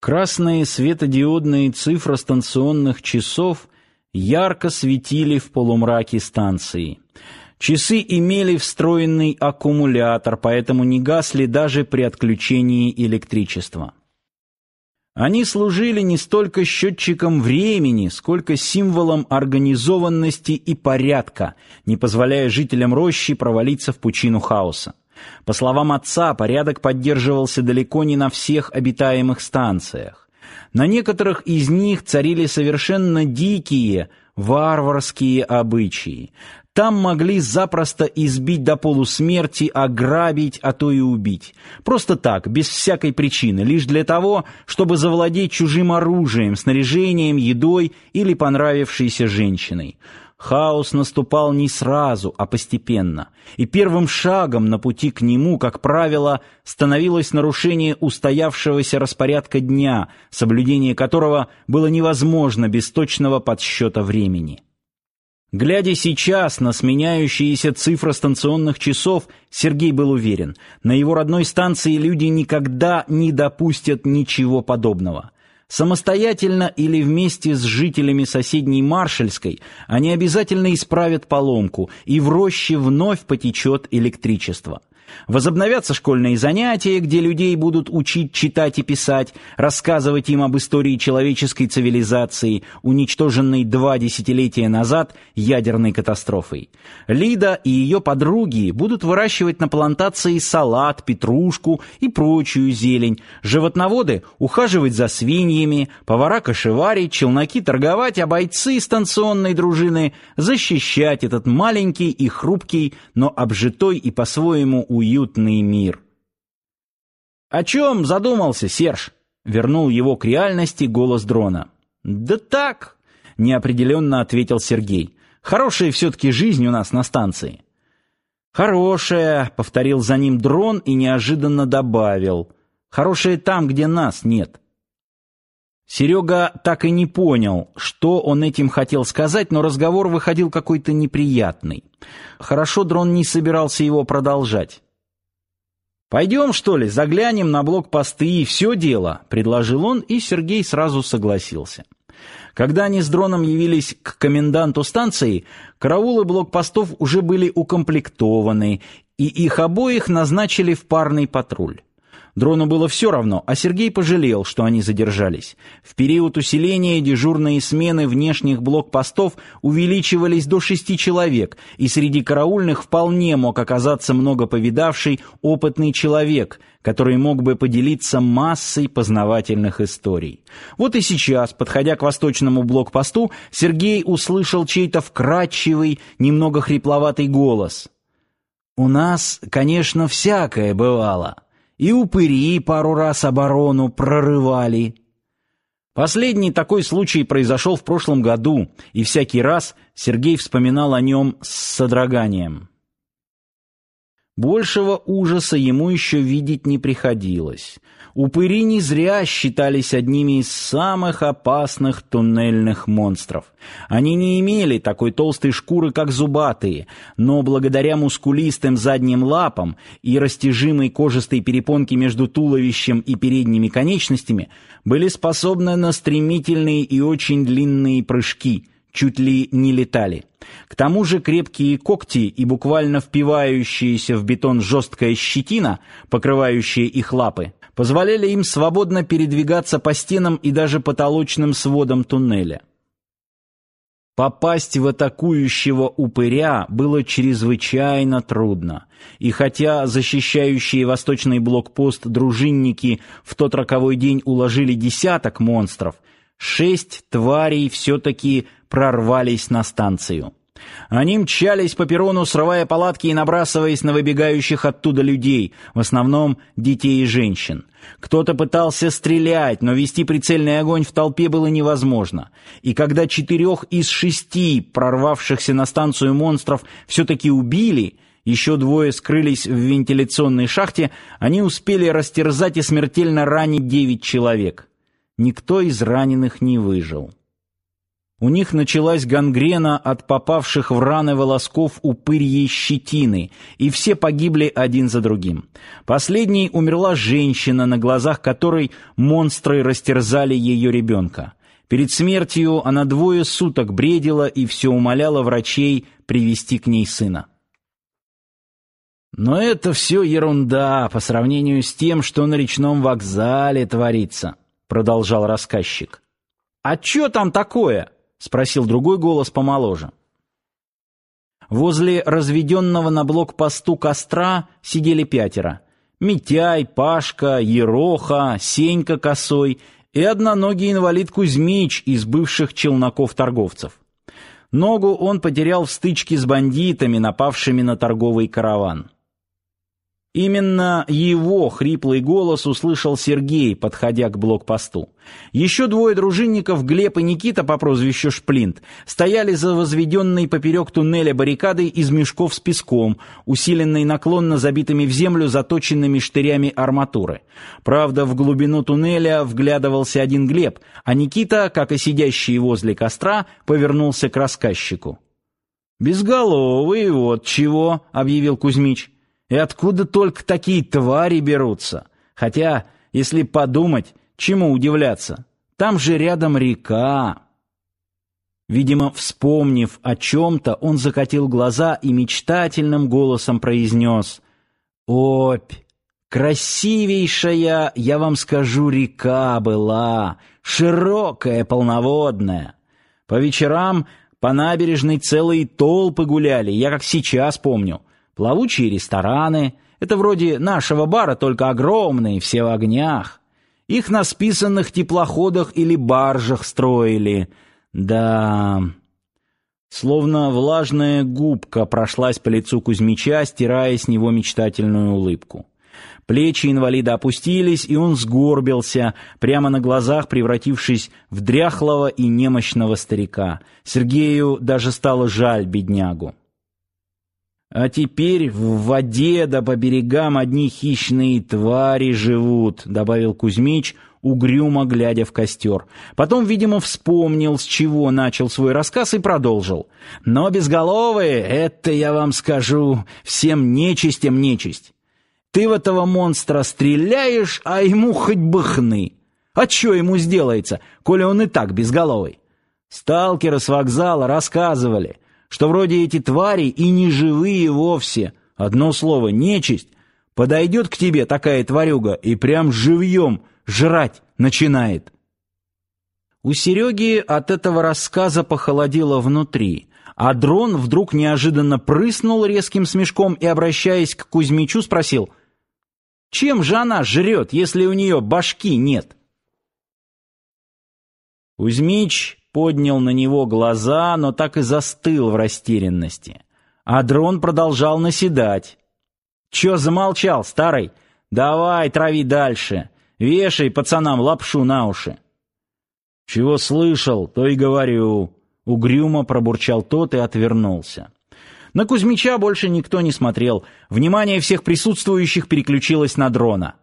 Красные светодиодные цифры станционных часов ярко светили в полумраке станции. Часы имели встроенный аккумулятор, поэтому не гасли даже при отключении электричества. Они служили не столько счетчиком времени, сколько символом организованности и порядка, не позволяя жителям рощи провалиться в пучину хаоса. По словам отца, порядок поддерживался далеко не на всех обитаемых станциях. На некоторых из них царили совершенно дикие, варварские обычаи. Там могли запросто избить до полусмерти, ограбить, а то и убить. Просто так, без всякой причины, лишь для того, чтобы завладеть чужим оружием, снаряжением, едой или понравившейся женщиной. Хаос наступал не сразу, а постепенно, и первым шагом на пути к нему, как правило, становилось нарушение устоявшегося распорядка дня, соблюдение которого было невозможно без точного подсчета времени. Глядя сейчас на сменяющиеся цифры станционных часов, Сергей был уверен, на его родной станции люди никогда не допустят ничего подобного. Самостоятельно или вместе с жителями соседней Маршальской они обязательно исправят поломку, и в роще вновь потечет электричество. Возобновятся школьные занятия, где людей будут учить читать и писать, рассказывать им об истории человеческой цивилизации, уничтоженной два десятилетия назад ядерной катастрофой. Лида и ее подруги будут выращивать на плантации салат, петрушку и прочую зелень, животноводы ухаживать за свиньями, повара кошеварить, челноки торговать, а бойцы станционной дружины защищать этот маленький и хрупкий, но обжитой и по-своему уютный мир. «О чем задумался, Серж?» — вернул его к реальности голос дрона. «Да так», — неопределенно ответил Сергей. «Хорошая все-таки жизнь у нас на станции». «Хорошая», — повторил за ним дрон и неожиданно добавил. «Хорошая там, где нас нет». Серега так и не понял, что он этим хотел сказать, но разговор выходил какой-то неприятный. Хорошо дрон не собирался его продолжать. «Пойдем, что ли, заглянем на блокпосты и все дело», — предложил он, и Сергей сразу согласился. Когда они с дроном явились к коменданту станции, караулы блокпостов уже были укомплектованы, и их обоих назначили в парный патруль. Дрону было все равно, а Сергей пожалел, что они задержались. В период усиления дежурные смены внешних блокпостов увеличивались до шести человек, и среди караульных вполне мог оказаться много повидавший опытный человек, который мог бы поделиться массой познавательных историй. Вот и сейчас, подходя к восточному блокпосту, Сергей услышал чей-то вкрадчивый, немного хрипловатый голос. «У нас, конечно, всякое бывало» и упыри пару раз оборону прорывали. Последний такой случай произошел в прошлом году, и всякий раз Сергей вспоминал о нем с содроганием. Большего ужаса ему еще видеть не приходилось. Упыри не зря считались одними из самых опасных туннельных монстров. Они не имели такой толстой шкуры, как зубатые, но благодаря мускулистым задним лапам и растяжимой кожистой перепонке между туловищем и передними конечностями были способны на стремительные и очень длинные прыжки – чуть ли не летали. К тому же крепкие когти и буквально впивающиеся в бетон жесткая щетина, покрывающая их лапы, позволяли им свободно передвигаться по стенам и даже потолочным сводам туннеля. Попасть в атакующего упыря было чрезвычайно трудно, и хотя защищающие восточный блокпост дружинники в тот роковой день уложили десяток монстров, шесть тварей все-таки прорвались на станцию. Они мчались по перрону, срывая палатки и набрасываясь на выбегающих оттуда людей, в основном детей и женщин. Кто-то пытался стрелять, но вести прицельный огонь в толпе было невозможно. И когда четырех из шести прорвавшихся на станцию монстров все-таки убили, еще двое скрылись в вентиляционной шахте, они успели растерзать и смертельно ранить девять человек. Никто из раненых не выжил. У них началась гангрена от попавших в раны волосков упырьей щетины, и все погибли один за другим. Последней умерла женщина, на глазах которой монстры растерзали ее ребенка. Перед смертью она двое суток бредила и все умоляла врачей привести к ней сына. Но это все ерунда по сравнению с тем, что на речном вокзале творится, продолжал рассказчик. А что там такое? Спросил другой голос помоложе. Возле разведенного на блокпосту костра сидели пятеро: Митяй, Пашка, Ероха, Сенька Косой и одноногий инвалид Кузьмич из бывших челноков-торговцев. Ногу он потерял в стычке с бандитами, напавшими на торговый караван. Именно его хриплый голос услышал Сергей, подходя к блокпосту. Еще двое дружинников, Глеб и Никита по прозвищу Шплинт, стояли за возведенной поперек туннеля баррикадой из мешков с песком, усиленной наклонно забитыми в землю заточенными штырями арматуры. Правда, в глубину туннеля вглядывался один Глеб, а Никита, как и сидящий возле костра, повернулся к рассказчику. «Безголовый, вот чего», — объявил Кузьмич. И откуда только такие твари берутся? Хотя, если подумать, чему удивляться? Там же рядом река. Видимо, вспомнив о чем-то, он закатил глаза и мечтательным голосом произнес «Опь! Красивейшая, я вам скажу, река была, широкая, полноводная. По вечерам по набережной целые толпы гуляли, я как сейчас помню. Плавучие рестораны — это вроде нашего бара, только огромные, все в огнях. Их на списанных теплоходах или баржах строили. Да... Словно влажная губка прошлась по лицу Кузьмича, стирая с него мечтательную улыбку. Плечи инвалида опустились, и он сгорбился, прямо на глазах превратившись в дряхлого и немощного старика. Сергею даже стало жаль беднягу. А теперь в воде да по берегам одни хищные твари живут, добавил Кузьмич, угрюмо глядя в костер. Потом, видимо, вспомнил, с чего начал свой рассказ и продолжил. Но безголовые это я вам скажу, всем нечистям нечисть. Ты в этого монстра стреляешь, а ему хоть бы хны. А что ему сделается, коли он и так безголовый? Сталкеры с вокзала рассказывали, что вроде эти твари и не живые вовсе. Одно слово нечисть. Подойдет к тебе такая тварюга и прям живьем жрать начинает. У Сереги от этого рассказа похолодело внутри, а дрон вдруг неожиданно прыснул резким смешком и, обращаясь к Кузьмичу, спросил, «Чем же она жрет, если у нее башки нет?» Кузьмич поднял на него глаза, но так и застыл в растерянности. А дрон продолжал наседать. «Чё замолчал, старый? Давай, трави дальше. Вешай пацанам лапшу на уши». «Чего слышал, то и говорю», — угрюмо пробурчал тот и отвернулся. На Кузьмича больше никто не смотрел. Внимание всех присутствующих переключилось на дрона.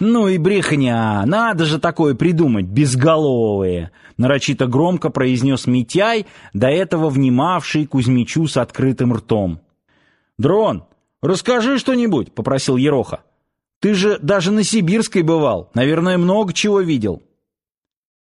«Ну и брехня! Надо же такое придумать, безголовые!» Нарочито громко произнес Митяй, до этого внимавший Кузьмичу с открытым ртом. «Дрон, расскажи что-нибудь», — попросил Ероха. «Ты же даже на Сибирской бывал, наверное, много чего видел».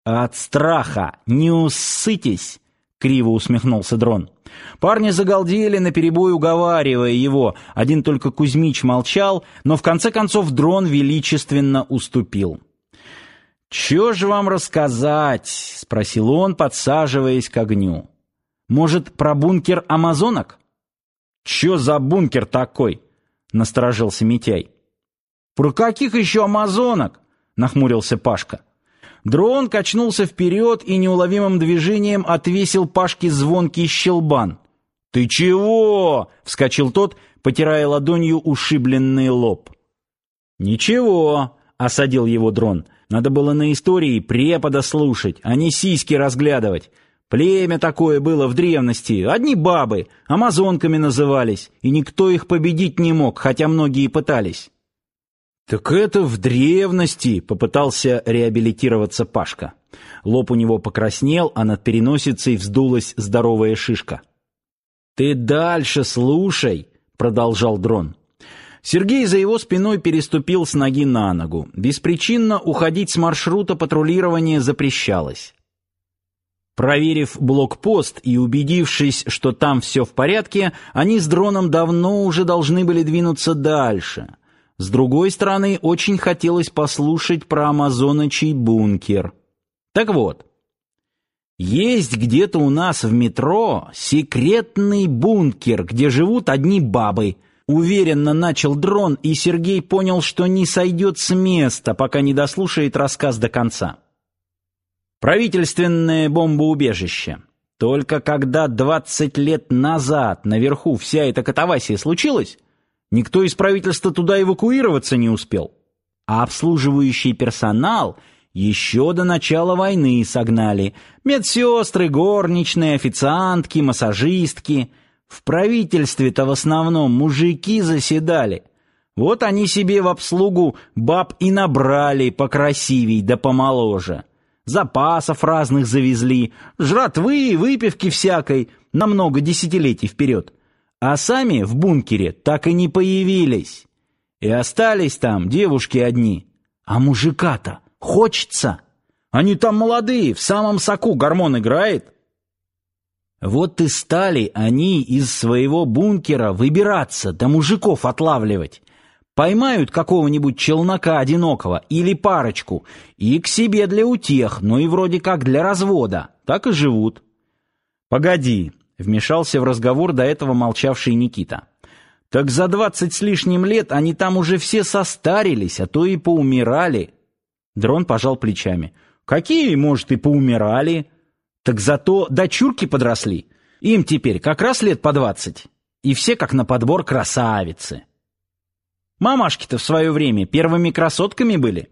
«От страха не усытись!» — криво усмехнулся Дрон. Парни загалдели наперебой, уговаривая его. Один только Кузьмич молчал, но в конце концов дрон величественно уступил. «Чё же вам рассказать?» — спросил он, подсаживаясь к огню. «Может, про бункер амазонок?» «Чё за бункер такой?» — насторожился Митяй. «Про каких еще амазонок?» — нахмурился Пашка. Дрон качнулся вперед и неуловимым движением отвесил Пашке звонкий щелбан. «Ты чего?» — вскочил тот, потирая ладонью ушибленный лоб. «Ничего», — осадил его дрон. «Надо было на истории препода слушать, а не сиськи разглядывать. Племя такое было в древности, одни бабы, амазонками назывались, и никто их победить не мог, хотя многие пытались». Так это в древности, попытался реабилитироваться Пашка. Лоб у него покраснел, а над переносицей вздулась здоровая шишка. Ты дальше слушай, продолжал дрон. Сергей за его спиной переступил с ноги на ногу. Беспричинно уходить с маршрута патрулирования запрещалось. Проверив блокпост и убедившись, что там все в порядке, они с дроном давно уже должны были двинуться дальше. С другой стороны, очень хотелось послушать про амазоночий бункер. Так вот, есть где-то у нас в метро секретный бункер, где живут одни бабы. Уверенно начал дрон, и Сергей понял, что не сойдет с места, пока не дослушает рассказ до конца. Правительственное бомбоубежище. Только когда 20 лет назад наверху вся эта катавасия случилась, никто из правительства туда эвакуироваться не успел. А обслуживающий персонал еще до начала войны согнали. Медсестры, горничные, официантки, массажистки. В правительстве-то в основном мужики заседали. Вот они себе в обслугу баб и набрали покрасивей да помоложе запасов разных завезли, жратвы и выпивки всякой на много десятилетий вперед. А сами в бункере так и не появились. И остались там девушки одни. А мужика-то хочется. Они там молодые, в самом соку гормон играет. Вот и стали они из своего бункера выбираться, да мужиков отлавливать. Поймают какого-нибудь челнока одинокого или парочку и к себе для утех, но и вроде как для развода. Так и живут. Погоди, вмешался в разговор до этого молчавший Никита. Так за двадцать с лишним лет они там уже все состарились, а то и поумирали. Дрон пожал плечами. Какие, может, и поумирали? Так зато дочурки подросли. Им теперь как раз лет по двадцать. И все как на подбор красавицы. Мамашки-то в свое время первыми красотками были.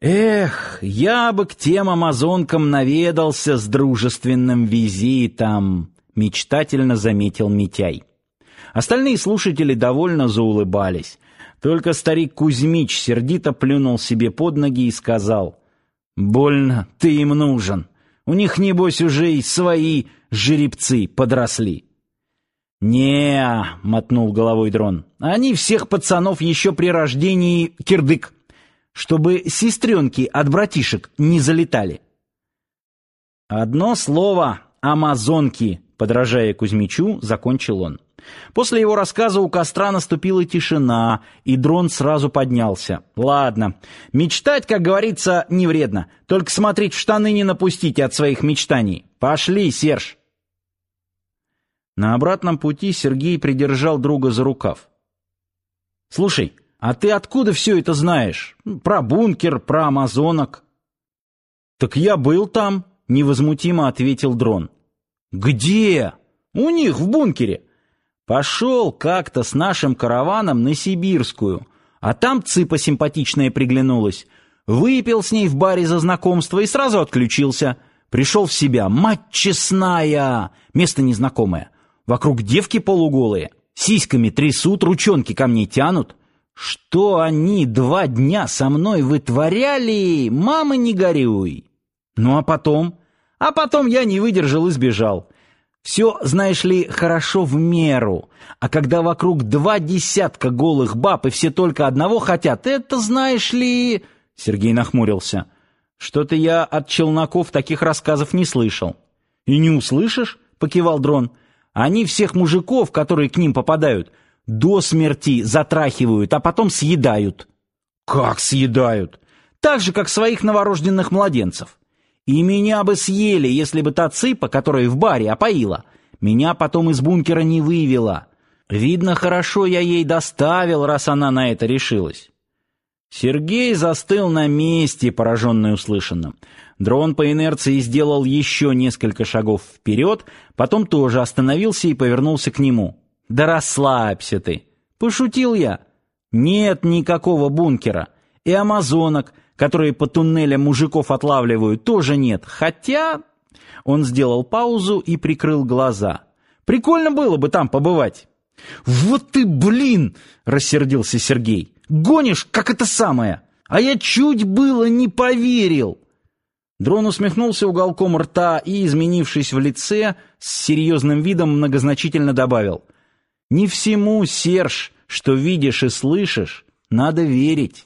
Эх, я бы к тем амазонкам наведался с дружественным визитом, мечтательно заметил Митяй. Остальные слушатели довольно заулыбались. Только старик Кузьмич сердито плюнул себе под ноги и сказал: "Больно ты им нужен. У них небось уже и свои жеребцы подросли". «Не, — мотнул головой дрон, — они всех пацанов еще при рождении кирдык, чтобы сестренки от братишек не залетали». «Одно слово — амазонки», — подражая Кузьмичу, закончил он. После его рассказа у костра наступила тишина, и дрон сразу поднялся. «Ладно, мечтать, как говорится, не вредно, только смотреть в штаны не напустите от своих мечтаний. Пошли, Серж!» На обратном пути Сергей придержал друга за рукав. «Слушай, а ты откуда все это знаешь? Про бункер, про амазонок?» «Так я был там», — невозмутимо ответил дрон. «Где?» «У них, в бункере. Пошел как-то с нашим караваном на Сибирскую, а там цыпа симпатичная приглянулась. Выпил с ней в баре за знакомство и сразу отключился. Пришел в себя. Мать честная! Место незнакомое. Вокруг девки полуголые, сиськами трясут, ручонки ко мне тянут. Что они два дня со мной вытворяли, мама не горюй. Ну а потом? А потом я не выдержал и сбежал. Все, знаешь ли, хорошо в меру. А когда вокруг два десятка голых баб и все только одного хотят, это, знаешь ли... Сергей нахмурился. Что-то я от челноков таких рассказов не слышал. И не услышишь? Покивал дрон. Они всех мужиков, которые к ним попадают, до смерти затрахивают, а потом съедают. Как съедают? Так же, как своих новорожденных младенцев. И меня бы съели, если бы та цыпа, которая в баре опоила, меня потом из бункера не вывела. Видно, хорошо я ей доставил, раз она на это решилась. Сергей застыл на месте, пораженный услышанным. Дрон по инерции сделал еще несколько шагов вперед, потом тоже остановился и повернулся к нему. «Да расслабься ты!» «Пошутил я!» «Нет никакого бункера. И амазонок, которые по туннелям мужиков отлавливают, тоже нет. Хотя...» Он сделал паузу и прикрыл глаза. «Прикольно было бы там побывать». «Вот ты, блин!» — рассердился Сергей. Гонишь, как это самое! А я чуть было не поверил!» Дрон усмехнулся уголком рта и, изменившись в лице, с серьезным видом многозначительно добавил. «Не всему, Серж, что видишь и слышишь, надо верить».